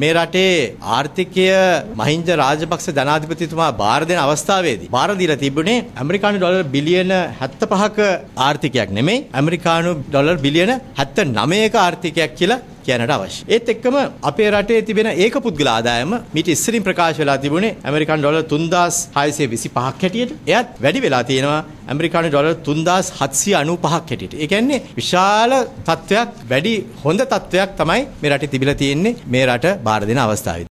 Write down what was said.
මේ රටේ ආර්ථිකය මහින්ද රාජපක්ෂ ජනාධිපතිතුමා බාර දෙන අවස්ථාවේදී බාර දීලා තිබුණේ ඇමරිකානු ඩොලර් බිලියන 75ක ආර්ථිකයක් නෙමෙයි ඇමරිකානු ඩොලර් බිලියන 79ක ආර්ථිකයක් කියලා කියනට අවශ්‍ය. ඒත් එක්කම අපේ රටේ තිබෙන ඒක පුද්ගල ආදායම මීට ඉස්සරින් ප්‍රකාශ වෙලා තිබුණේ ඇමරිකන් ඩොලර් 3625ක් හැටියට. එයත් වැඩි වෙලා තියෙනවා ඇමරිකානු ඩොලර් 3795ක් හැටියට. ඒ කියන්නේ විශාල තත්ත්වයක් වැඩි හොඳ තත්ත්වයක් තමයි මේ රටේ තිබිලා තියෙන්නේ මේ රට බාර දෙන අවස්ථාවේ.